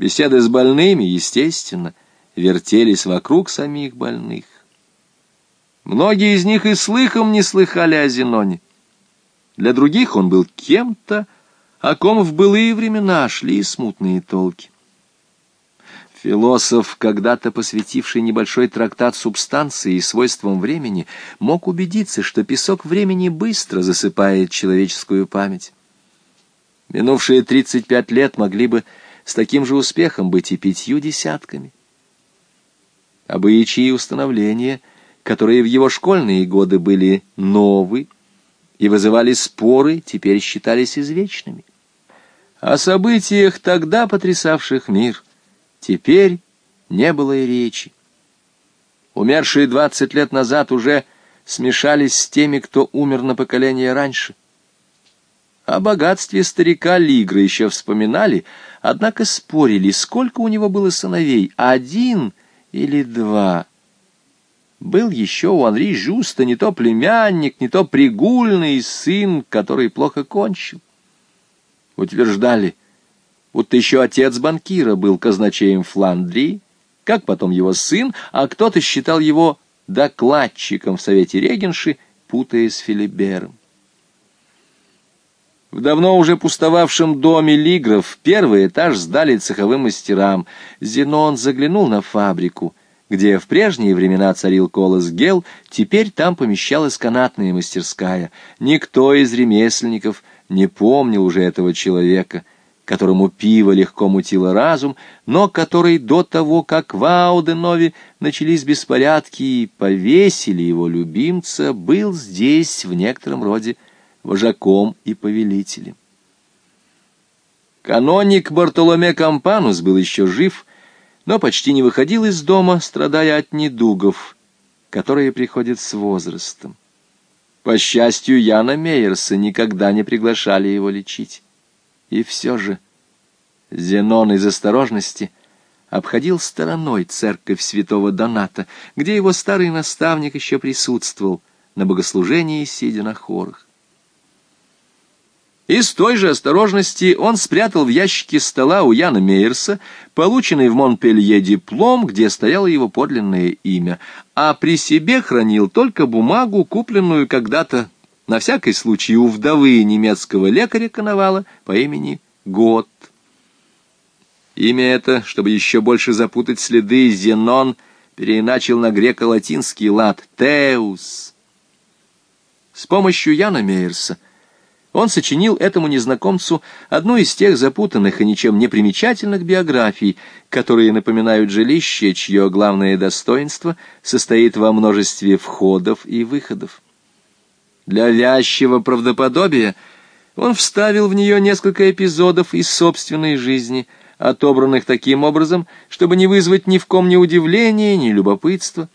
Беседы с больными, естественно, вертелись вокруг самих больных. Многие из них и слыхом не слыхали о Зеноне. Для других он был кем-то, о ком в былые времена шли смутные толки. Философ, когда-то посвятивший небольшой трактат субстанции и свойствам времени, мог убедиться, что песок времени быстро засыпает человеческую память. Минувшие 35 лет могли бы с таким же успехом быть и пятью десятками. Обычаи и установления, которые в его школьные годы были новы и вызывали споры, теперь считались извечными. О событиях, тогда потрясавших мир, теперь не было и речи. Умершие двадцать лет назад уже смешались с теми, кто умер на поколение раньше. О богатстве старика Лигра еще вспоминали, однако спорили, сколько у него было сыновей, один или два. Был еще у Анри Жуста не то племянник, не то пригульный сын, который плохо кончил утверждали, будто еще отец банкира был казначеем Фландрии, как потом его сын, а кто-то считал его докладчиком в Совете Регенши, путаясь с Филибером. В давно уже пустовавшем доме Лигров первый этаж сдали цеховым мастерам. Зенон заглянул на фабрику, где в прежние времена царил колос гел, теперь там помещалась канатная мастерская. Никто из ремесленников не помнил уже этого человека, которому пиво легко мутило разум, но который до того, как в Ауденове начались беспорядки и повесили его любимца, был здесь в некотором роде вожаком и повелителем. Каноник Бартоломе Кампанус был еще жив, но почти не выходил из дома, страдая от недугов, которые приходят с возрастом. По счастью, Яна Мейерса никогда не приглашали его лечить. И все же Зенон из осторожности обходил стороной церковь святого Доната, где его старый наставник еще присутствовал на богослужении, сидя на хорах. Из той же осторожности он спрятал в ящике стола у Яна Мейерса полученный в Монпелье диплом, где стояло его подлинное имя, а при себе хранил только бумагу, купленную когда-то на всякий случай у вдовы немецкого лекаря Коновала по имени Гот. Имя это, чтобы еще больше запутать следы, Зенон переиначил на греко-латинский лад «Теус». С помощью Яна Мейерса – он сочинил этому незнакомцу одну из тех запутанных и ничем не примечательных биографий, которые напоминают жилище, чье главное достоинство состоит во множестве входов и выходов. Для вязчего правдоподобия он вставил в нее несколько эпизодов из собственной жизни, отобранных таким образом, чтобы не вызвать ни в ком ни удивления, ни любопытства.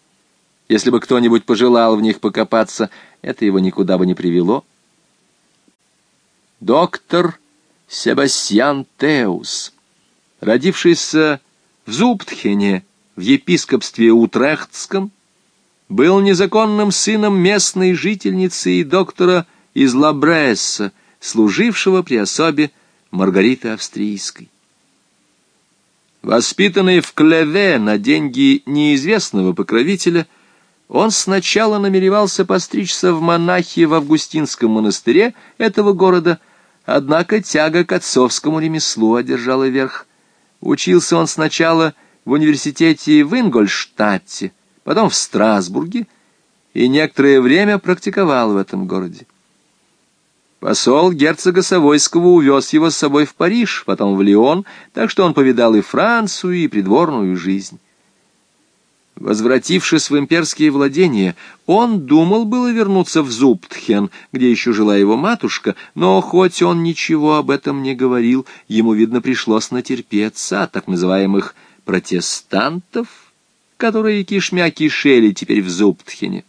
Если бы кто-нибудь пожелал в них покопаться, это его никуда бы не привело доктор Себастьян Теус, родившийся в Зубтхене в епископстве Утрехтском, был незаконным сыном местной жительницы и доктора из Лабресса, служившего при особе Маргариты Австрийской. Воспитанный в Клеве на деньги неизвестного покровителя, он сначала намеревался постричься в монахи в Августинском монастыре этого города, однако тяга к отцовскому ремеслу одержала верх. Учился он сначала в университете в Ингольштадте, потом в Страсбурге, и некоторое время практиковал в этом городе. Посол герцога Савойского увез его с собой в Париж, потом в Лион, так что он повидал и Францию, и придворную жизнь. Возвратившись в имперские владения, он думал было вернуться в Зубтхен, где еще жила его матушка, но хоть он ничего об этом не говорил, ему, видно, пришлось натерпеться от так называемых протестантов, которые кишмя кишели теперь в Зубтхене.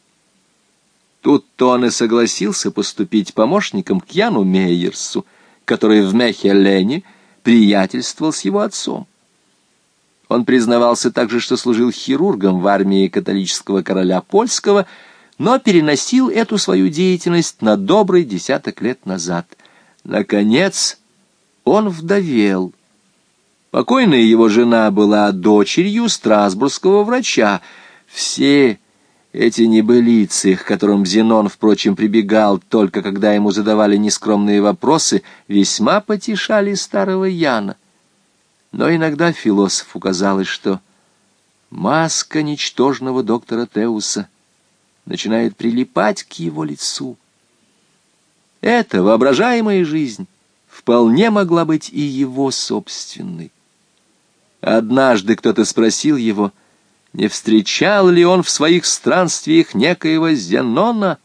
Тут-то он и согласился поступить помощником к Яну Мейерсу, который в Мехелене приятельствовал с его отцом. Он признавался также, что служил хирургом в армии католического короля польского, но переносил эту свою деятельность на добрый десяток лет назад. Наконец, он вдовел. Покойная его жена была дочерью страсбургского врача. Все эти небылицы, к которым Зенон, впрочем, прибегал только когда ему задавали нескромные вопросы, весьма потешали старого Яна. Но иногда философу казалось, что маска ничтожного доктора Теуса начинает прилипать к его лицу. Эта воображаемая жизнь вполне могла быть и его собственной. Однажды кто-то спросил его — не встречал ли он в своих странствиях некоего Зенона?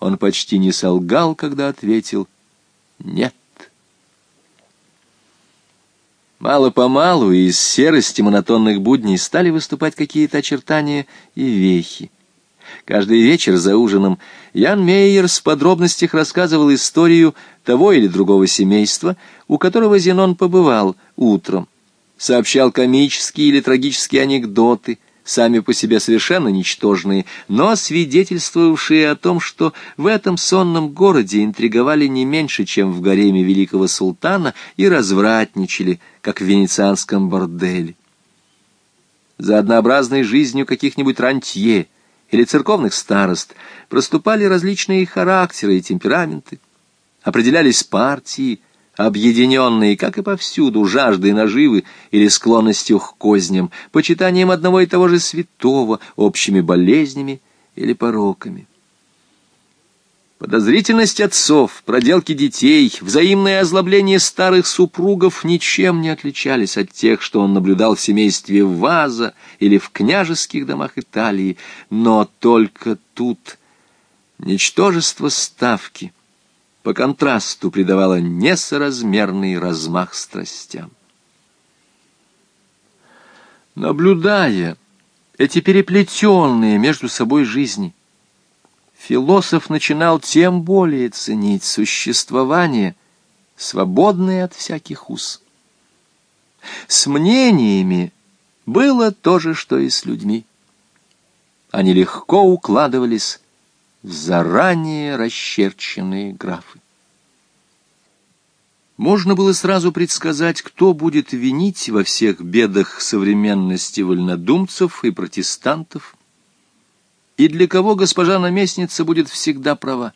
Он почти не солгал, когда ответил «нет». Мало-помалу из серости монотонных будней стали выступать какие-то очертания и вехи. Каждый вечер за ужином Ян Мейер в подробностях рассказывал историю того или другого семейства, у которого Зенон побывал утром сообщал комические или трагические анекдоты, сами по себе совершенно ничтожные, но свидетельствовавшие о том, что в этом сонном городе интриговали не меньше, чем в гареме великого султана, и развратничали, как в венецианском борделе. За однообразной жизнью каких-нибудь рантье или церковных старост проступали различные характеры и темпераменты, определялись партии, объединенные, как и повсюду, жаждой наживы или склонностью к козням, почитанием одного и того же святого, общими болезнями или пороками. Подозрительность отцов, проделки детей, взаимное озлобление старых супругов ничем не отличались от тех, что он наблюдал в семействе Ваза или в княжеских домах Италии, но только тут ничтожество ставки — по контрасту придавала несоразмерный размах страстям. Наблюдая эти переплетенные между собой жизни, философ начинал тем более ценить существование, свободное от всяких уз. С мнениями было то же, что и с людьми. Они легко укладывались заранее расчерченные графы. Можно было сразу предсказать, кто будет винить во всех бедах современности вольнодумцев и протестантов, и для кого госпожа наместница будет всегда права.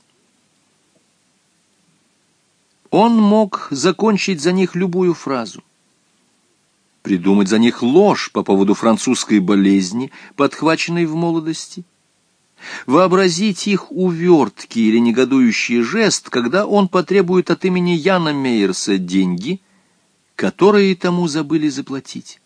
Он мог закончить за них любую фразу, придумать за них ложь по поводу французской болезни, подхваченной в молодости, вообразить их увертки или негодующий жест, когда он потребует от имени Яна Мейерса деньги, которые тому забыли заплатить.